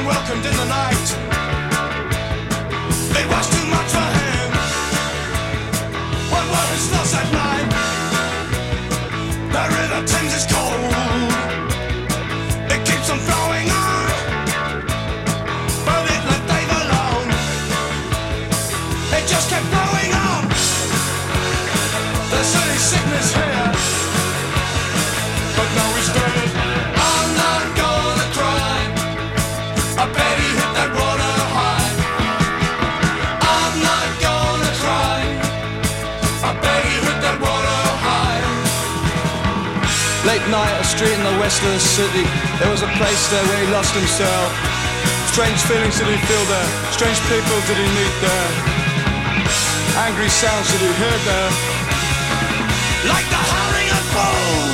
and welcomed in the night. It was too much for him. What were his thoughts at night? The river Thames is cold. It keeps on flowing on. But it left Dave alone. It just kept night, a street in the west of the city. There was a place there where he lost himself. Strange feelings did he feel there? Strange people did he meet there? Angry sounds did he hear there? Like the howling of bulls.